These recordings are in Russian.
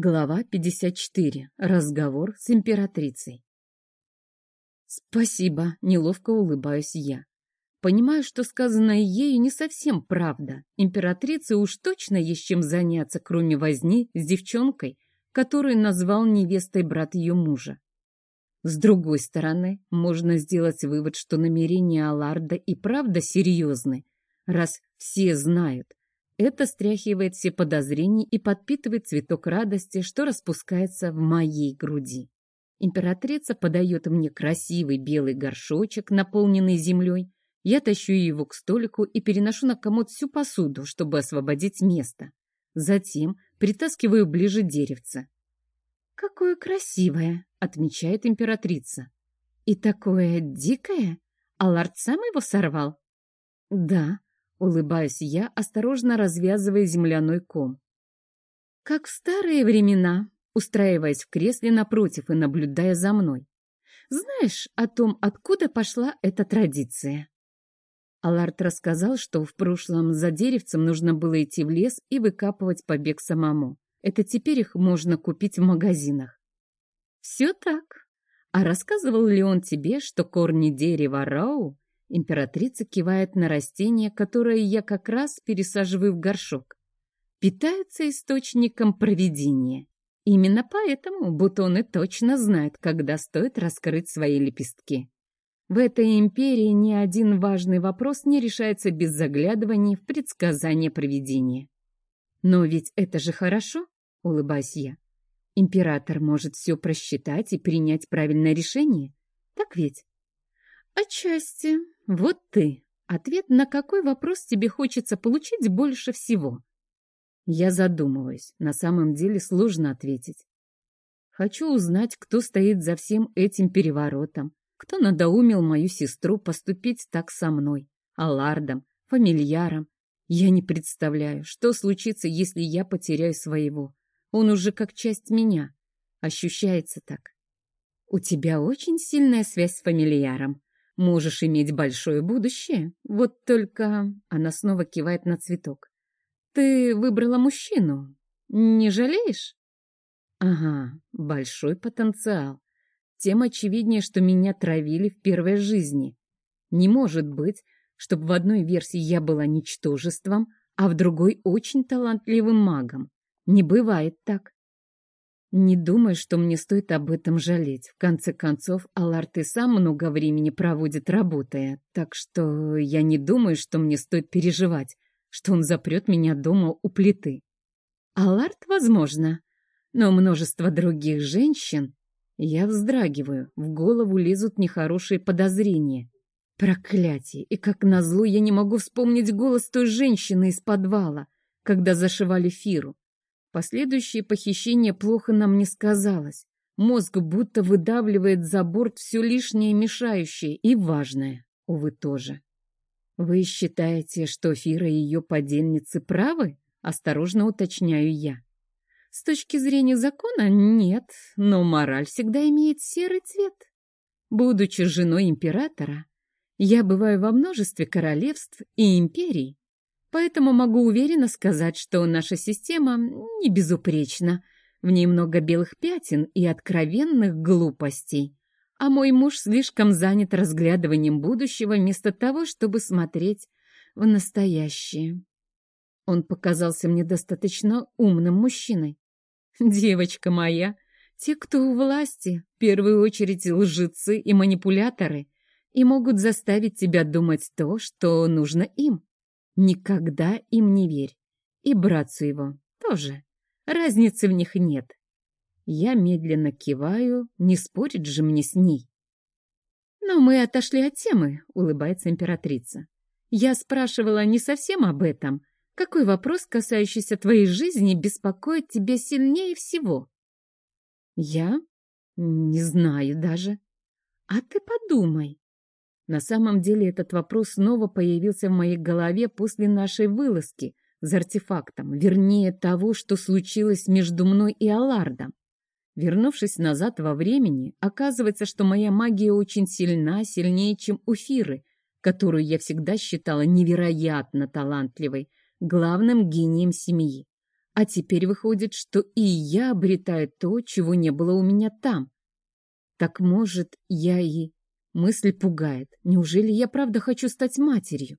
Глава 54. Разговор с императрицей. Спасибо, неловко улыбаюсь я. Понимаю, что сказанное ею не совсем правда. Императрице уж точно есть чем заняться, кроме возни с девчонкой, которую назвал невестой брат ее мужа. С другой стороны, можно сделать вывод, что намерения Аларда и правда серьезны, раз все знают, это стряхивает все подозрения и подпитывает цветок радости, что распускается в моей груди. Императрица подает мне красивый белый горшочек, наполненный землей. Я тащу его к столику и переношу на комод всю посуду, чтобы освободить место. Затем притаскиваю ближе деревце. «Какое красивое!» — отмечает императрица. «И такое дикое? А лорд сам его сорвал?» «Да», Улыбаюсь я, осторожно развязывая земляной ком. Как в старые времена, устраиваясь в кресле напротив и наблюдая за мной. Знаешь о том, откуда пошла эта традиция? Аларт рассказал, что в прошлом за деревцем нужно было идти в лес и выкапывать побег самому. Это теперь их можно купить в магазинах. Все так. А рассказывал ли он тебе, что корни дерева Рау Императрица кивает на растение, которое я как раз пересаживаю в горшок. Питаются источником провидения. Именно поэтому бутоны точно знают, когда стоит раскрыть свои лепестки. В этой империи ни один важный вопрос не решается без заглядывания в предсказания провидения. Но ведь это же хорошо, улыбаюсь я. Император может все просчитать и принять правильное решение. Так ведь? Отчасти, вот ты. Ответ на какой вопрос тебе хочется получить больше всего? Я задумываюсь. На самом деле сложно ответить. Хочу узнать, кто стоит за всем этим переворотом, кто надоумил мою сестру поступить так со мной, алардом, фамильяром. Я не представляю, что случится, если я потеряю своего. Он уже как часть меня. Ощущается так. У тебя очень сильная связь с фамильяром, Можешь иметь большое будущее. Вот только...» Она снова кивает на цветок. «Ты выбрала мужчину. Не жалеешь?» «Ага, большой потенциал. Тем очевиднее, что меня травили в первой жизни. Не может быть, чтобы в одной версии я была ничтожеством, а в другой очень талантливым магом. Не бывает так. Не думаю, что мне стоит об этом жалеть. В конце концов, Аларт и сам много времени проводит, работая, так что я не думаю, что мне стоит переживать, что он запрет меня дома у плиты. Аларт, возможно, но множество других женщин... Я вздрагиваю, в голову лезут нехорошие подозрения. Проклятие! И как назло я не могу вспомнить голос той женщины из подвала, когда зашивали Фиру. Последующее похищение плохо нам не сказалось. Мозг будто выдавливает за борт все лишнее мешающее и важное, увы, тоже. «Вы считаете, что Фира и ее подельницы правы?» — осторожно уточняю я. «С точки зрения закона нет, но мораль всегда имеет серый цвет. Будучи женой императора, я бываю во множестве королевств и империй, Поэтому могу уверенно сказать, что наша система не безупречна. В ней много белых пятен и откровенных глупостей. А мой муж слишком занят разглядыванием будущего вместо того, чтобы смотреть в настоящее. Он показался мне достаточно умным мужчиной. Девочка моя, те, кто у власти, в первую очередь лжецы и манипуляторы, и могут заставить тебя думать то, что нужно им. Никогда им не верь. И братцу его тоже. Разницы в них нет. Я медленно киваю, не спорит же мне с ней. Но мы отошли от темы, улыбается императрица. Я спрашивала не совсем об этом. Какой вопрос, касающийся твоей жизни, беспокоит тебя сильнее всего? Я не знаю даже. А ты подумай. На самом деле этот вопрос снова появился в моей голове после нашей вылазки за артефактом, вернее того, что случилось между мной и Алардом. Вернувшись назад во времени, оказывается, что моя магия очень сильна, сильнее, чем у Фиры, которую я всегда считала невероятно талантливой, главным гением семьи. А теперь выходит, что и я обретаю то, чего не было у меня там. Так может, я и... Мысль пугает. Неужели я правда хочу стать матерью?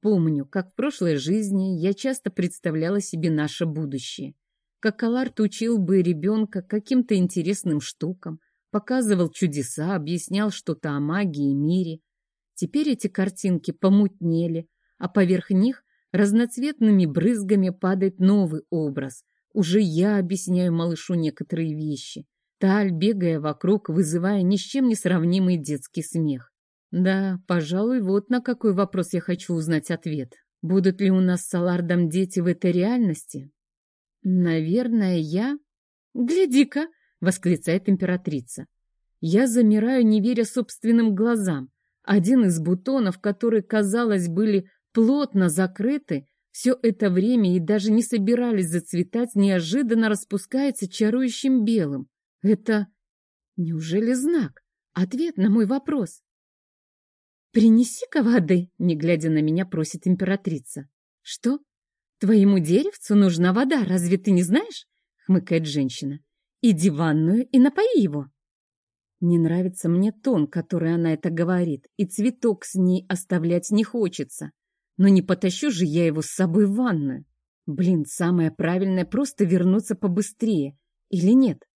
Помню, как в прошлой жизни я часто представляла себе наше будущее. Как Аларт учил бы ребенка каким-то интересным штукам, показывал чудеса, объяснял что-то о магии и мире. Теперь эти картинки помутнели, а поверх них разноцветными брызгами падает новый образ. Уже я объясняю малышу некоторые вещи. Таль, бегая вокруг, вызывая ни с чем не сравнимый детский смех. Да, пожалуй, вот на какой вопрос я хочу узнать ответ. Будут ли у нас с Салардом дети в этой реальности? Наверное, я... Гляди-ка, восклицает императрица. Я замираю, не веря собственным глазам. Один из бутонов, которые, казалось, были плотно закрыты, все это время и даже не собирались зацветать, неожиданно распускается чарующим белым. Это неужели знак? Ответ на мой вопрос. «Принеси-ка воды», — не глядя на меня, просит императрица. «Что? Твоему деревцу нужна вода, разве ты не знаешь?» — хмыкает женщина. «Иди в ванную и напои его». Не нравится мне тон, который она это говорит, и цветок с ней оставлять не хочется. Но не потащу же я его с собой в ванную. Блин, самое правильное просто вернуться побыстрее. Или нет?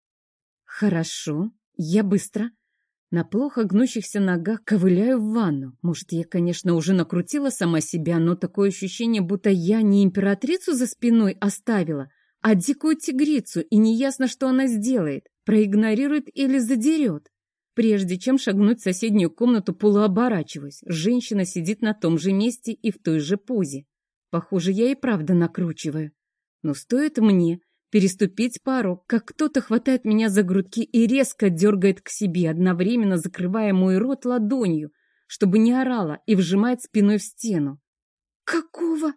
Хорошо, я быстро. На плохо гнущихся ногах ковыляю в ванну. Может, я, конечно, уже накрутила сама себя, но такое ощущение, будто я не императрицу за спиной оставила, а дикую тигрицу, и неясно, что она сделает, проигнорирует или задерет. Прежде чем шагнуть в соседнюю комнату, полуоборачиваюсь. Женщина сидит на том же месте и в той же позе. Похоже, я и правда накручиваю. Но стоит мне переступить порог, как кто-то хватает меня за грудки и резко дергает к себе, одновременно закрывая мой рот ладонью, чтобы не орала, и вжимает спиной в стену. «Какого?»